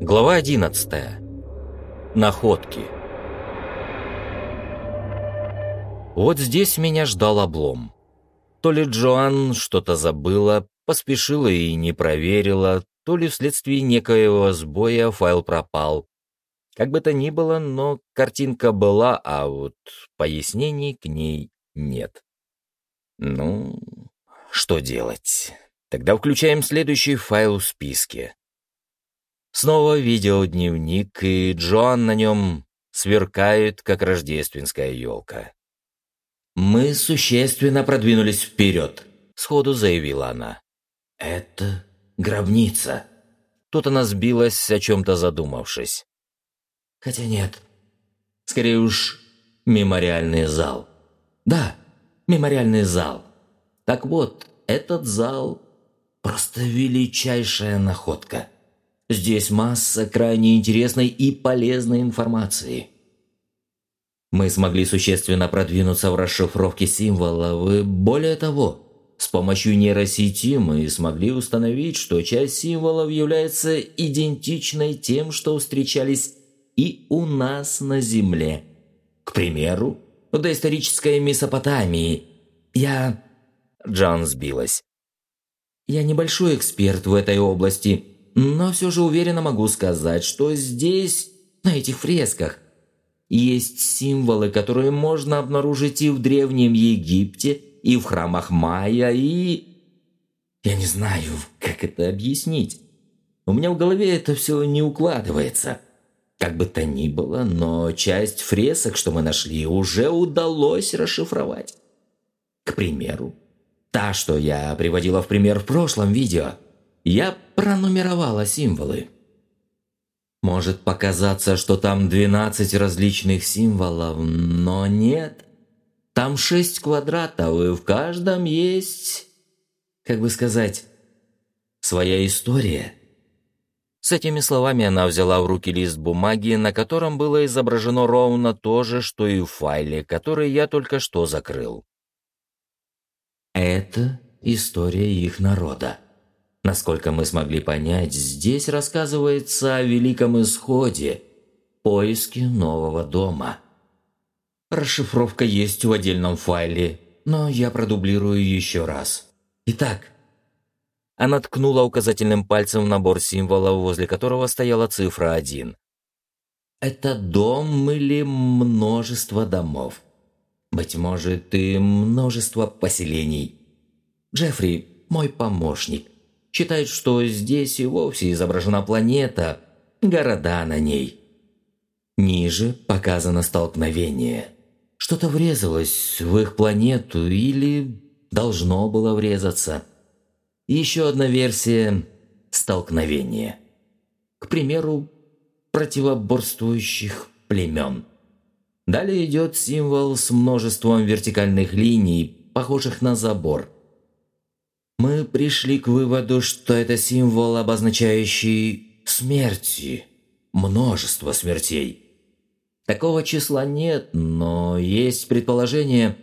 Глава 11. Находки. Вот здесь меня ждал облом. То ли Джоан что-то забыла, поспешила и не проверила, то ли вследствие некоего сбоя файл пропал. Как бы то ни было, но картинка была, а вот пояснений к ней нет. Ну, что делать? Тогда включаем следующий файл в списке. Снова видеодневник, и Джоан на нем сверкает, как рождественская елка. «Мы существенно продвинулись вперед», — сходу заявила она. «Это гробница». Тут она сбилась, о чем-то задумавшись. «Хотя нет. Скорее уж, мемориальный зал. Да, мемориальный зал. Так вот, этот зал — просто величайшая находка». Здесь масса крайне интересной и полезной информации. Мы смогли существенно продвинуться в расшифровке символов, и более того, с помощью нейросети мы смогли установить, что часть символов является идентичной тем, что встречались и у нас на Земле. К примеру, в доисторической Месопотамии. Я... Джан сбилась. Я небольшой эксперт в этой области, но все же уверенно могу сказать, что здесь, на этих фресках, есть символы, которые можно обнаружить и в Древнем Египте, и в храмах Майя, и... Я не знаю, как это объяснить. У меня в голове это все не укладывается. Как бы то ни было, но часть фресок, что мы нашли, уже удалось расшифровать. К примеру, та, что я приводила в пример в прошлом видео – я пронумеровала символы. Может показаться, что там 12 различных символов, но нет. Там 6 квадратов, и в каждом есть, как бы сказать, своя история. С этими словами она взяла в руки лист бумаги, на котором было изображено ровно то же, что и в файле, который я только что закрыл. Это история их народа. Насколько мы смогли понять, здесь рассказывается о Великом Исходе, поиске нового дома. Расшифровка есть в отдельном файле, но я продублирую еще раз. Итак, она ткнула указательным пальцем в набор символов, возле которого стояла цифра 1. Это дом или множество домов. Быть может, и множество поселений. Джеффри, мой помощник, считает, что здесь и вовсе изображена планета, города на ней. Ниже показано столкновение. Что-то врезалось в их планету или должно было врезаться. Еще одна версия – столкновение. К примеру, противоборствующих племен. Далее идет символ с множеством вертикальных линий, похожих на забор – мы пришли к выводу, что это символ, обозначающий смерти, множество смертей. Такого числа нет, но есть предположение,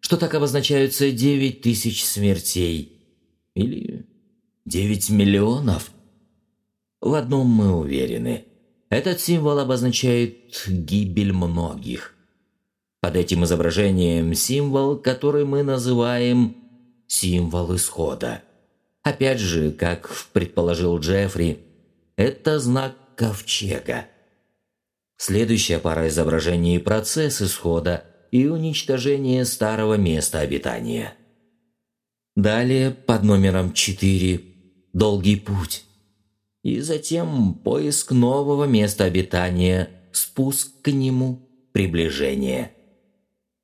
что так обозначаются 9 тысяч смертей. Или 9 миллионов. В одном мы уверены. Этот символ обозначает гибель многих. Под этим изображением символ, который мы называем символ исхода. Опять же, как предположил Джеффри, это знак ковчега. Следующая пара изображений – процесс исхода и уничтожение старого места обитания. Далее под номером 4 – долгий путь. И затем поиск нового места обитания, спуск к нему, приближение –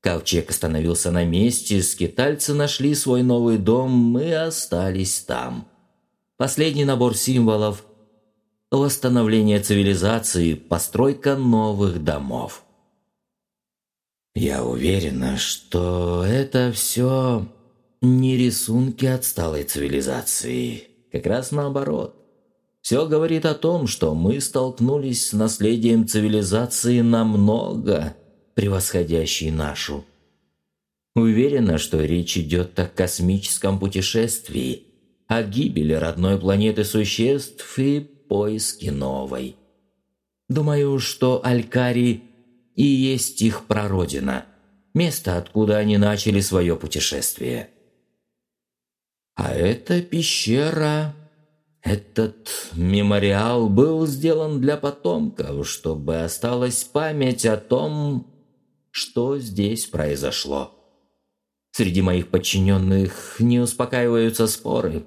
Ковчег остановился на месте, скитальцы нашли свой новый дом и остались там. Последний набор символов – восстановление цивилизации, постройка новых домов. Я уверена, что это все не рисунки отсталой цивилизации. Как раз наоборот. Все говорит о том, что мы столкнулись с наследием цивилизации намного – превосходящий нашу. Уверена, что речь идет о космическом путешествии, о гибели родной планеты существ и поиски новой. Думаю, что Алькари и есть их прародина, место, откуда они начали свое путешествие. А эта пещера, этот мемориал был сделан для потомков, чтобы осталась память о том, что здесь произошло. Среди моих подчиненных не успокаиваются споры.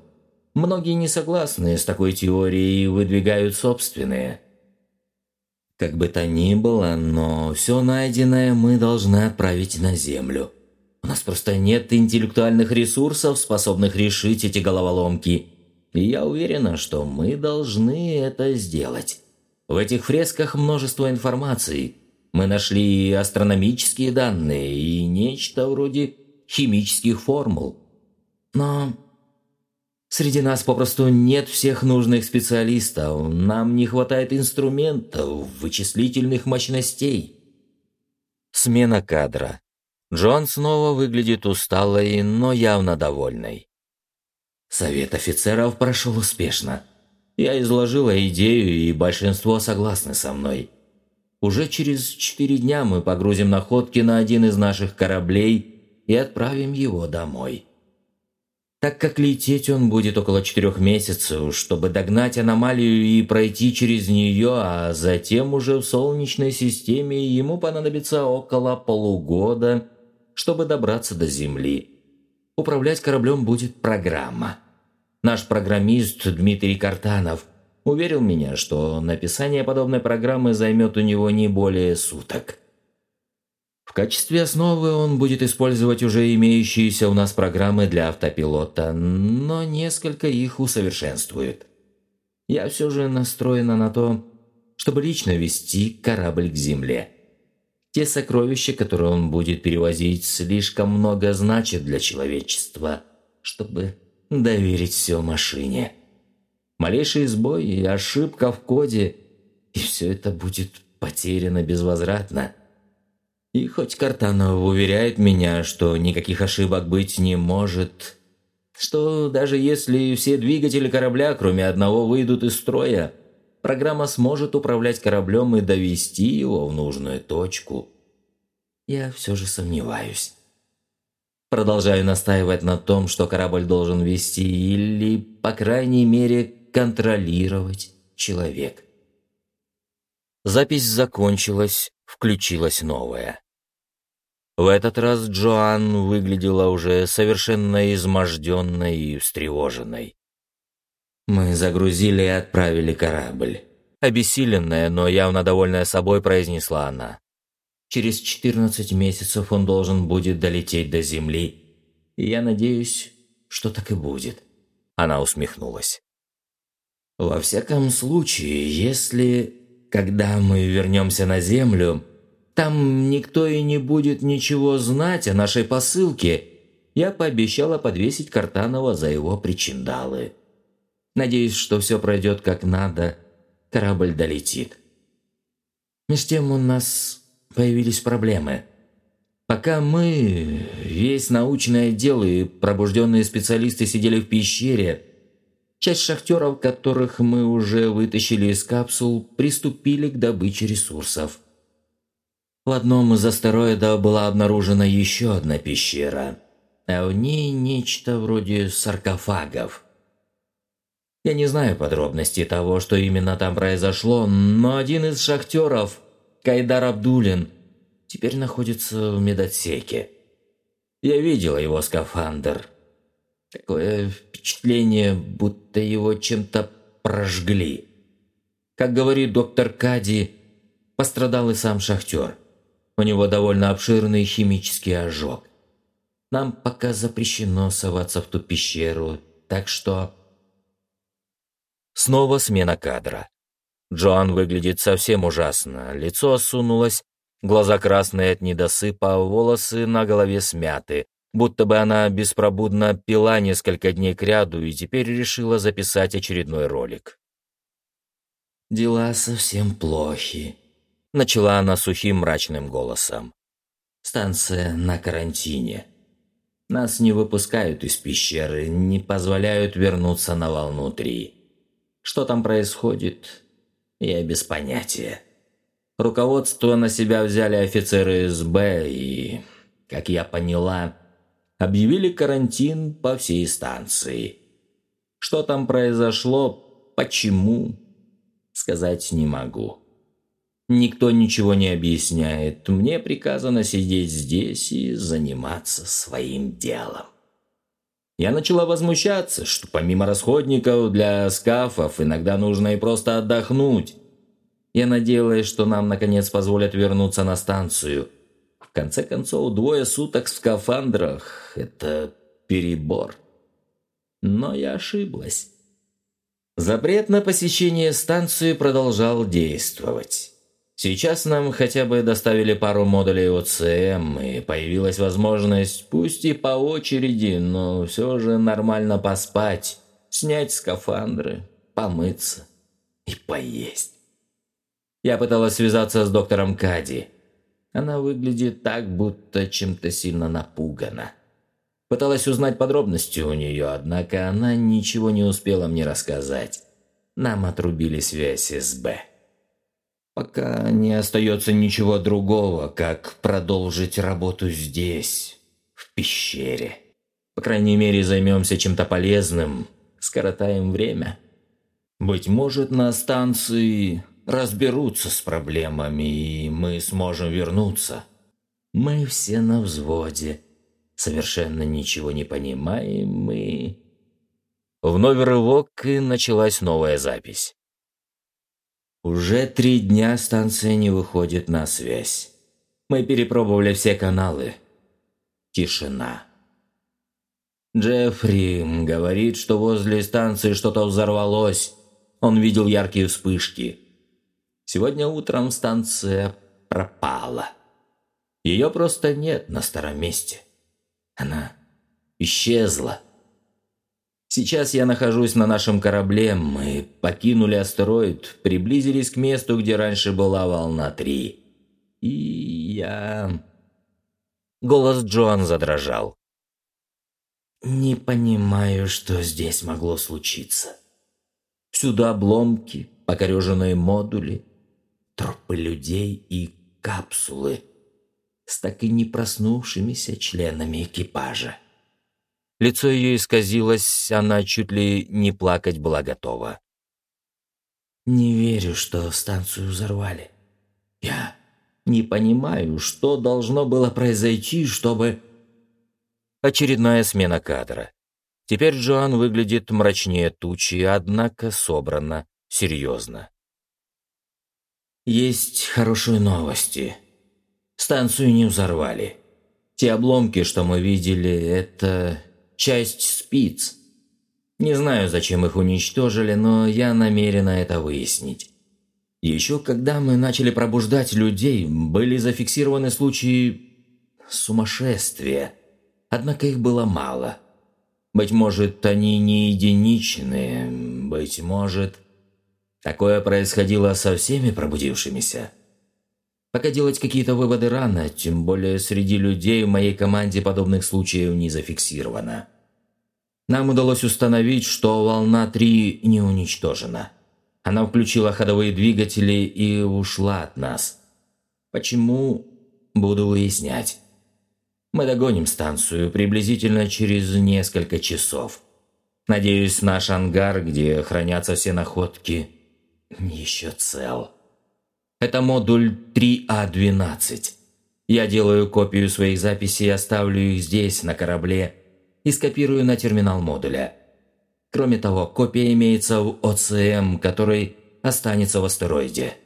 Многие не согласны с такой теорией и выдвигают собственные. Как бы то ни было, но все найденное мы должны отправить на Землю. У нас просто нет интеллектуальных ресурсов, способных решить эти головоломки. И я уверена, что мы должны это сделать. В этих фресках множество информации. Мы нашли астрономические данные и нечто вроде химических формул. Но среди нас попросту нет всех нужных специалистов. Нам не хватает инструментов, вычислительных мощностей. Смена кадра. Джон снова выглядит усталой, но явно довольной. Совет офицеров прошел успешно. Я изложила идею, и большинство согласны со мной. Уже через четыре дня мы погрузим находки на один из наших кораблей и отправим его домой. Так как лететь он будет около четырех месяцев, чтобы догнать аномалию и пройти через нее, а затем уже в Солнечной системе ему понадобится около полугода – чтобы добраться до Земли. Управлять кораблем будет программа. Наш программист Дмитрий Картанов уверил меня, что написание подобной программы займет у него не более суток. В качестве основы он будет использовать уже имеющиеся у нас программы для автопилота, но несколько их усовершенствует. Я все же настроена на то, чтобы лично вести корабль к Земле. Те сокровища, которые он будет перевозить, слишком много значат для человечества, чтобы доверить все машине. Малейший сбой и ошибка в коде, и все это будет потеряно безвозвратно. И хоть Картанов уверяет меня, что никаких ошибок быть не может, что даже если все двигатели корабля, кроме одного, выйдут из строя, программа сможет управлять кораблем и довести его в нужную точку. Я все же сомневаюсь. Продолжаю настаивать на том, что корабль должен вести или, по крайней мере, контролировать человек. Запись закончилась, включилась новая. В этот раз Джоан выглядела уже совершенно изможденной и встревоженной. Мы загрузили и отправили корабль. Обессиленная, но явно довольная собой, произнесла она. Через 14 месяцев он должен будет долететь до Земли. И я надеюсь, что так и будет. Она усмехнулась. Во всяком случае, если, когда мы вернемся на Землю, там никто и не будет ничего знать о нашей посылке, я пообещала подвесить Картанова за его причиндалы. Надеюсь, что все пройдет как надо, корабль долетит. Меж тем у нас появились проблемы. Пока мы, весь научный отдел и пробужденные специалисты сидели в пещере, часть шахтеров, которых мы уже вытащили из капсул, приступили к добыче ресурсов. В одном из астероидов была обнаружена еще одна пещера, а в ней нечто вроде саркофагов – я не знаю подробностей того, что именно там произошло, но один из шахтеров, Кайдар Абдулин, теперь находится в медотсеке. Я видел его скафандр. Такое впечатление, будто его чем-то прожгли. Как говорит доктор Кади, пострадал и сам шахтер. У него довольно обширный химический ожог. Нам пока запрещено соваться в ту пещеру, так что Снова смена кадра. Джоан выглядит совсем ужасно. Лицо осунулось, глаза красные от недосыпа, волосы на голове смяты, будто бы она беспробудно пила несколько дней кряду и теперь решила записать очередной ролик. «Дела совсем плохи», — начала она сухим мрачным голосом. «Станция на карантине. Нас не выпускают из пещеры, не позволяют вернуться на волну три. Что там происходит, я без понятия. Руководство на себя взяли офицеры СБ и, как я поняла, объявили карантин по всей станции. Что там произошло, почему, сказать не могу. Никто ничего не объясняет. Мне приказано сидеть здесь и заниматься своим делом. Я начала возмущаться, что помимо расходников для скафов иногда нужно и просто отдохнуть. Я надеялась, что нам наконец позволят вернуться на станцию. В конце концов, двое суток в скафандрах – это перебор. Но я ошиблась. Запрет на посещение станции продолжал действовать. Сейчас нам хотя бы доставили пару модулей ОЦМ, и появилась возможность, пусть и по очереди, но все же нормально поспать, снять скафандры, помыться и поесть. Я пыталась связаться с доктором Кади. Она выглядит так, будто чем-то сильно напугана. Пыталась узнать подробности у нее, однако она ничего не успела мне рассказать. Нам отрубили связь с Б. Пока не остается ничего другого, как продолжить работу здесь, в пещере. По крайней мере, займемся чем-то полезным, скоротаем время. Быть может, на станции разберутся с проблемами, и мы сможем вернуться. Мы все на взводе, совершенно ничего не понимаем и... Вновь рывок, и началась новая запись. Уже три дня станция не выходит на связь. Мы перепробовали все каналы. Тишина. Джеффри говорит, что возле станции что-то взорвалось. Он видел яркие вспышки. Сегодня утром станция пропала. Ее просто нет на старом месте. Она исчезла. Сейчас я нахожусь на нашем корабле. Мы покинули астероид, приблизились к месту, где раньше была волна 3. И я... Голос Джоан задрожал. «Не понимаю, что здесь могло случиться. Всюду обломки, покореженные модули, трупы людей и капсулы с так и не проснувшимися членами экипажа. Лицо ее исказилось, она чуть ли не плакать была готова. «Не верю, что станцию взорвали. Я не понимаю, что должно было произойти, чтобы...» Очередная смена кадра. Теперь Джоан выглядит мрачнее тучи, однако собрана, серьезно. «Есть хорошие новости. Станцию не взорвали. Те обломки, что мы видели, это часть спиц. Не знаю, зачем их уничтожили, но я намерена это выяснить. Еще когда мы начали пробуждать людей, были зафиксированы случаи сумасшествия. Однако их было мало. Быть может, они не единичные, быть может... Такое происходило со всеми пробудившимися. Пока делать какие-то выводы рано, тем более среди людей в моей команде подобных случаев не зафиксировано. Нам удалось установить, что волна 3 не уничтожена. Она включила ходовые двигатели и ушла от нас. Почему? Буду выяснять. Мы догоним станцию приблизительно через несколько часов. Надеюсь, наш ангар, где хранятся все находки, еще цел. Это модуль 3А12. Я делаю копию своих записей и оставлю их здесь, на корабле, и скопирую на терминал модуля. Кроме того, копия имеется в ОЦМ, который останется в астероиде.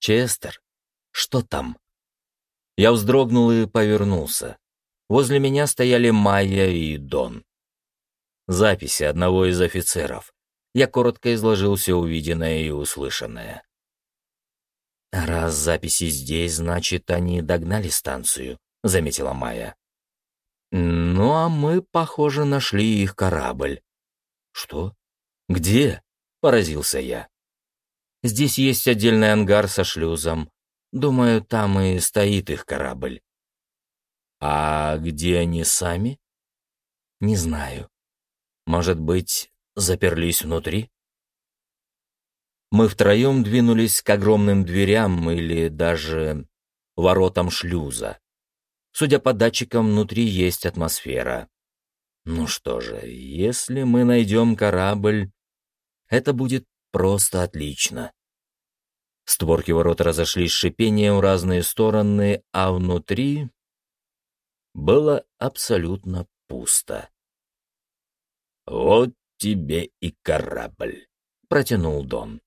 Честер, что там? Я вздрогнул и повернулся. Возле меня стояли Майя и Дон. Записи одного из офицеров. Я коротко изложил все увиденное и услышанное. «Раз записи здесь, значит, они догнали станцию», — заметила Майя. «Ну, а мы, похоже, нашли их корабль». «Что? Где?» — поразился я. «Здесь есть отдельный ангар со шлюзом. Думаю, там и стоит их корабль». «А где они сами?» «Не знаю. Может быть, заперлись внутри?» Мы втроем двинулись к огромным дверям или даже воротам шлюза. Судя по датчикам, внутри есть атмосфера. Ну что же, если мы найдем корабль, это будет просто отлично. Створки ворот разошлись шипением в разные стороны, а внутри было абсолютно пусто. «Вот тебе и корабль», — протянул Дон.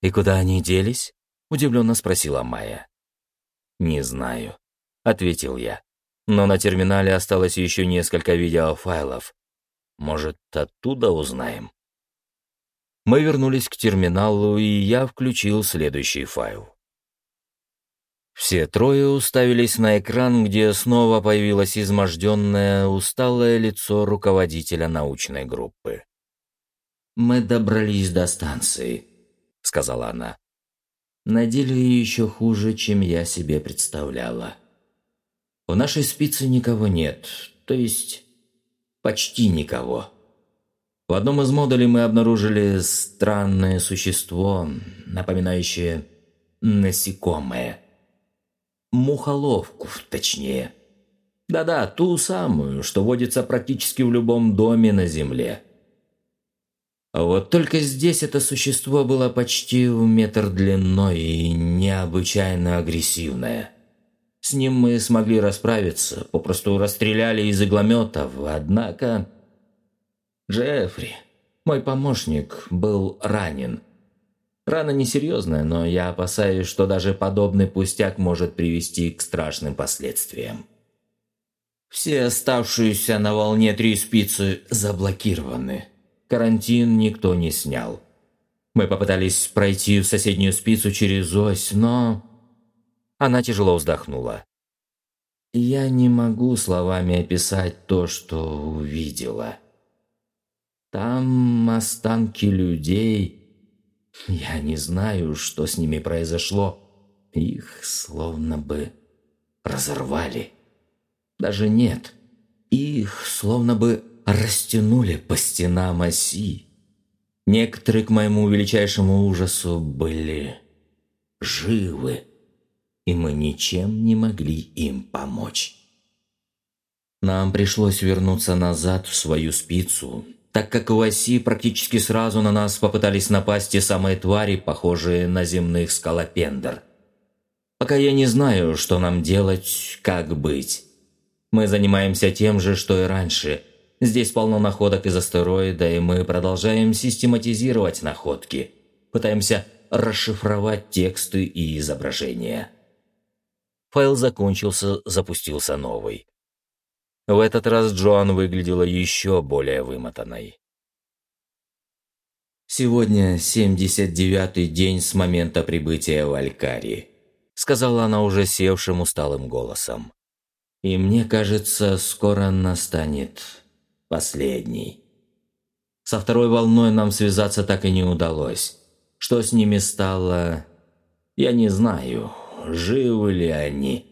«И куда они делись?» — удивленно спросила Майя. «Не знаю», — ответил я. «Но на терминале осталось еще несколько видеофайлов. Может, оттуда узнаем?» Мы вернулись к терминалу, и я включил следующий файл. Все трое уставились на экран, где снова появилось изможденное, усталое лицо руководителя научной группы. «Мы добрались до станции», — сказала она. «На деле еще хуже, чем я себе представляла. В нашей спице никого нет, то есть почти никого. В одном из модулей мы обнаружили странное существо, напоминающее насекомое. Мухоловку, точнее. Да-да, ту самую, что водится практически в любом доме на Земле. Вот только здесь это существо было почти в метр длиной и необычайно агрессивное. С ним мы смогли расправиться, попросту расстреляли из иглометов, однако... Джеффри, мой помощник, был ранен. Рана несерьезная, но я опасаюсь, что даже подобный пустяк может привести к страшным последствиям. Все оставшиеся на волне три спицы заблокированы. Карантин никто не снял. Мы попытались пройти в соседнюю спицу через ось, но... Она тяжело вздохнула. Я не могу словами описать то, что увидела. Там останки людей. Я не знаю, что с ними произошло. Их словно бы разорвали. Даже нет. Их словно бы растянули по стенам оси. Некоторые, к моему величайшему ужасу, были живы, и мы ничем не могли им помочь. Нам пришлось вернуться назад в свою спицу, так как в оси практически сразу на нас попытались напасть те самые твари, похожие на земных скалопендр. Пока я не знаю, что нам делать, как быть. Мы занимаемся тем же, что и раньше – Здесь полно находок из астероида, и мы продолжаем систематизировать находки. Пытаемся расшифровать тексты и изображения. Файл закончился, запустился новый. В этот раз Джоан выглядела еще более вымотанной. «Сегодня 79-й день с момента прибытия в Алькари», сказала она уже севшим усталым голосом. «И мне кажется, скоро настанет последний. Со второй волной нам связаться так и не удалось. Что с ними стало, я не знаю, живы ли они.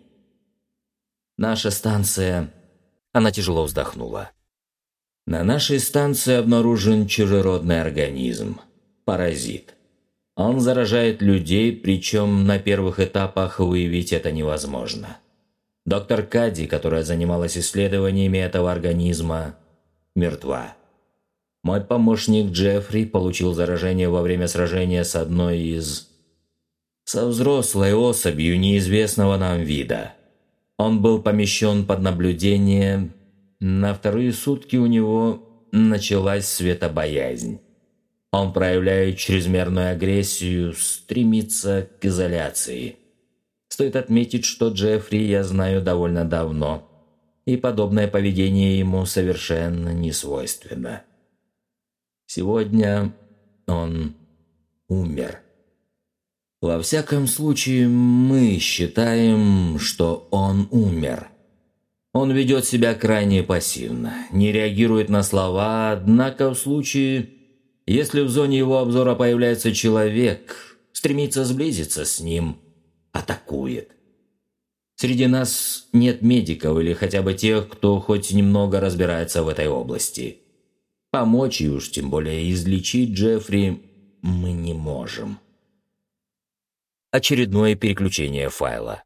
Наша станция... Она тяжело вздохнула. На нашей станции обнаружен чужеродный организм – паразит. Он заражает людей, причем на первых этапах выявить это невозможно. Доктор Кади, которая занималась исследованиями этого организма, мертва. Мой помощник Джеффри получил заражение во время сражения с одной из... со взрослой особью неизвестного нам вида. Он был помещен под наблюдение. На вторые сутки у него началась светобоязнь. Он проявляет чрезмерную агрессию, стремится к изоляции. Стоит отметить, что Джеффри я знаю довольно давно и подобное поведение ему совершенно не свойственно. Сегодня он умер. Во всяком случае, мы считаем, что он умер. Он ведет себя крайне пассивно, не реагирует на слова, однако в случае, если в зоне его обзора появляется человек, стремится сблизиться с ним, атакует. Среди нас нет медиков или хотя бы тех, кто хоть немного разбирается в этой области. Помочь и уж тем более излечить Джеффри мы не можем. Очередное переключение файла.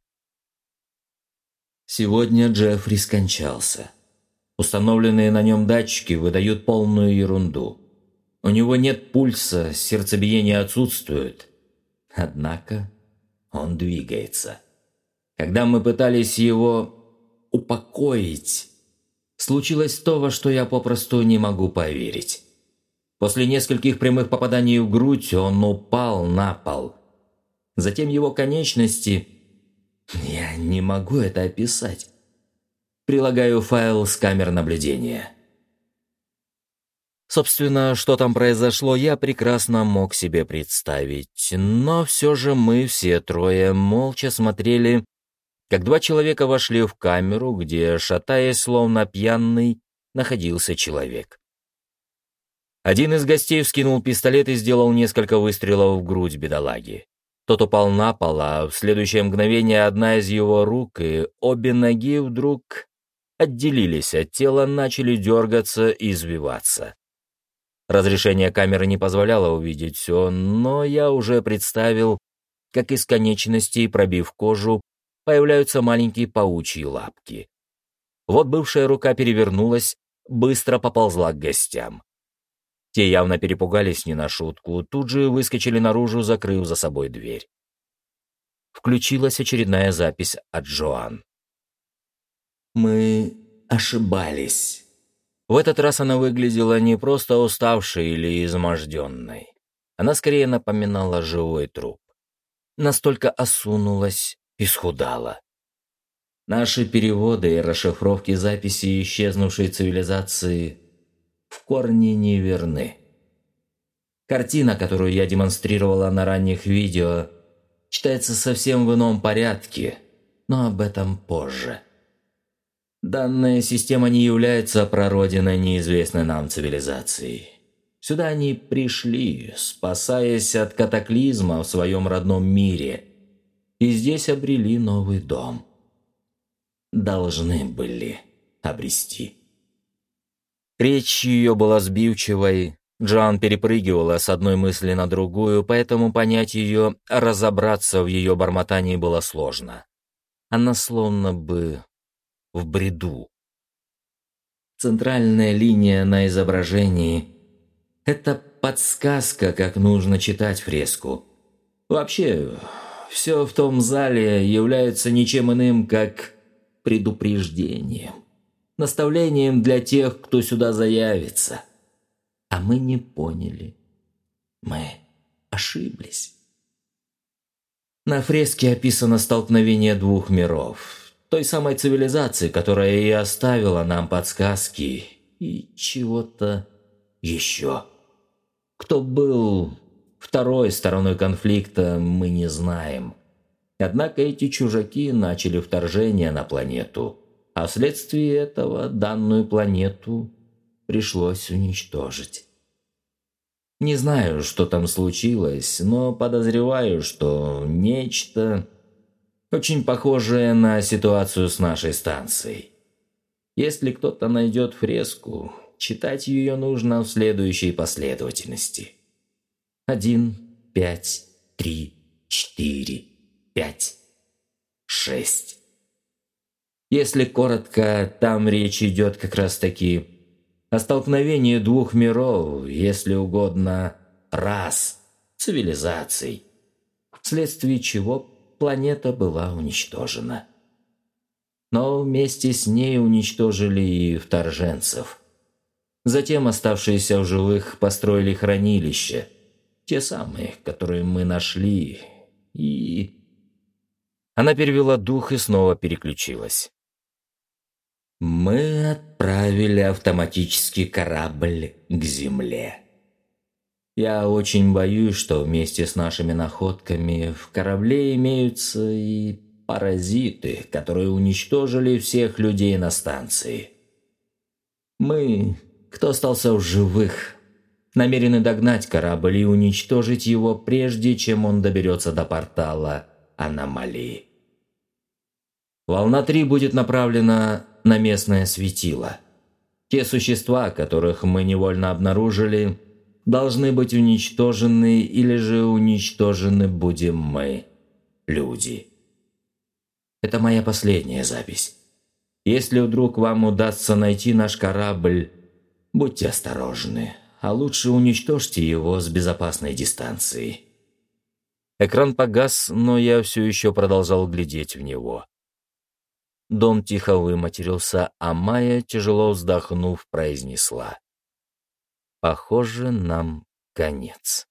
Сегодня Джеффри скончался. Установленные на нем датчики выдают полную ерунду. У него нет пульса, сердцебиение отсутствует. Однако он двигается. Когда мы пытались его упокоить, случилось то, во что я попросту не могу поверить. После нескольких прямых попаданий в грудь он упал на пол. Затем его конечности... Я не могу это описать. Прилагаю файл с камер наблюдения. Собственно, что там произошло, я прекрасно мог себе представить, но все же мы все трое молча смотрели, как два человека вошли в камеру, где, шатаясь словно пьяный, находился человек. Один из гостей вскинул пистолет и сделал несколько выстрелов в грудь бедолаги. Тот упал на пол, а в следующее мгновение одна из его рук и обе ноги вдруг отделились от тела, начали дергаться и извиваться. Разрешение камеры не позволяло увидеть все, но я уже представил, как из конечностей, пробив кожу, появляются маленькие паучьи лапки. Вот бывшая рука перевернулась, быстро поползла к гостям. Те явно перепугались не на шутку, тут же выскочили наружу, закрыв за собой дверь. Включилась очередная запись от Джоан. «Мы ошибались». В этот раз она выглядела не просто уставшей или изможденной. Она скорее напоминала живой труп. Настолько осунулась и схудала. Наши переводы и расшифровки записей исчезнувшей цивилизации в корне неверны. Картина, которую я демонстрировала на ранних видео, читается совсем в ином порядке, но об этом позже. Данная система не является прародиной неизвестной нам цивилизации. Сюда они пришли, спасаясь от катаклизма в своем родном мире, и здесь обрели новый дом. Должны были обрести. Речь ее была сбивчивой. Джоан перепрыгивала с одной мысли на другую, поэтому понять ее, разобраться в ее бормотании было сложно. Она словно бы в бреду. Центральная линия на изображении — это подсказка, как нужно читать фреску. Вообще, все в том зале является ничем иным, как предупреждением наставлением для тех, кто сюда заявится. А мы не поняли. Мы ошиблись. На фреске описано столкновение двух миров. Той самой цивилизации, которая и оставила нам подсказки, и чего-то еще. Кто был второй стороной конфликта, мы не знаем. Однако эти чужаки начали вторжение на планету – а вследствие этого данную планету пришлось уничтожить. Не знаю, что там случилось, но подозреваю, что нечто очень похожее на ситуацию с нашей станцией. Если кто-то найдет фреску, читать ее нужно в следующей последовательности. Один, пять, три, четыре, пять, шесть. Если коротко, там речь идет как раз-таки о столкновении двух миров, если угодно, рас, цивилизаций, вследствие чего планета была уничтожена. Но вместе с ней уничтожили и вторженцев. Затем оставшиеся в живых построили хранилище, те самые, которые мы нашли, и... Она перевела дух и снова переключилась. Мы отправили автоматический корабль к Земле. Я очень боюсь, что вместе с нашими находками в корабле имеются и паразиты, которые уничтожили всех людей на станции. Мы, кто остался в живых, намерены догнать корабль и уничтожить его, прежде чем он доберется до портала аномалии. Волна 3 будет направлена на местное светило. Те существа, которых мы невольно обнаружили, должны быть уничтожены или же уничтожены будем мы, люди. Это моя последняя запись. Если вдруг вам удастся найти наш корабль, будьте осторожны, а лучше уничтожьте его с безопасной дистанции. Экран погас, но я все еще продолжал глядеть в него. Дом тихо выматерился, а Майя, тяжело вздохнув, произнесла. «Похоже, нам конец».